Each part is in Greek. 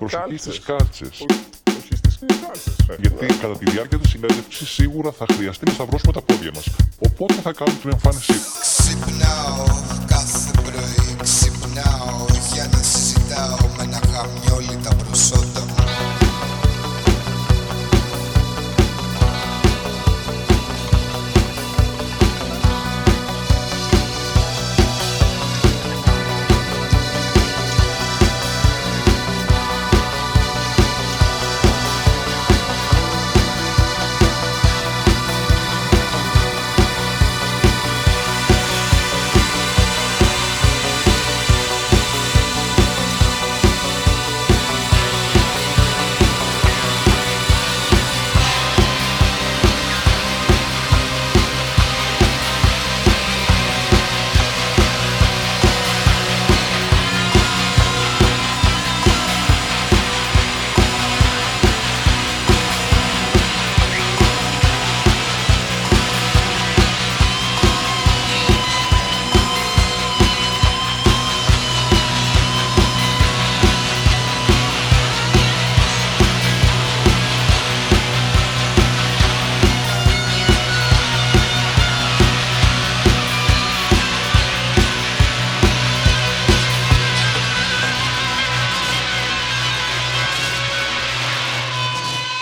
Προσοχή Κάλτσες. στι κάλτσες. Όχι στις κάλτσες. ε. Γιατί κατά τη διάρκεια της συνέντευξης σίγουρα θα χρειαστεί να σταυρώσουμε τα πόδια μας. Οπότε θα κάνουμε την εμφάνισή του.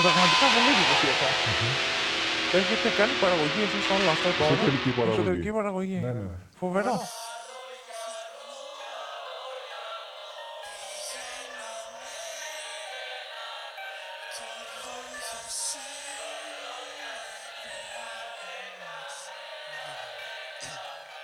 πραγματικά δεν έχει. Έχετε κάνει παραγωγή εσείς όλα αυτά τώρα. Εσωτερική παραγωγή. Εσωτερική παραγωγή. Ναι, ναι. ναι. Φοβερό.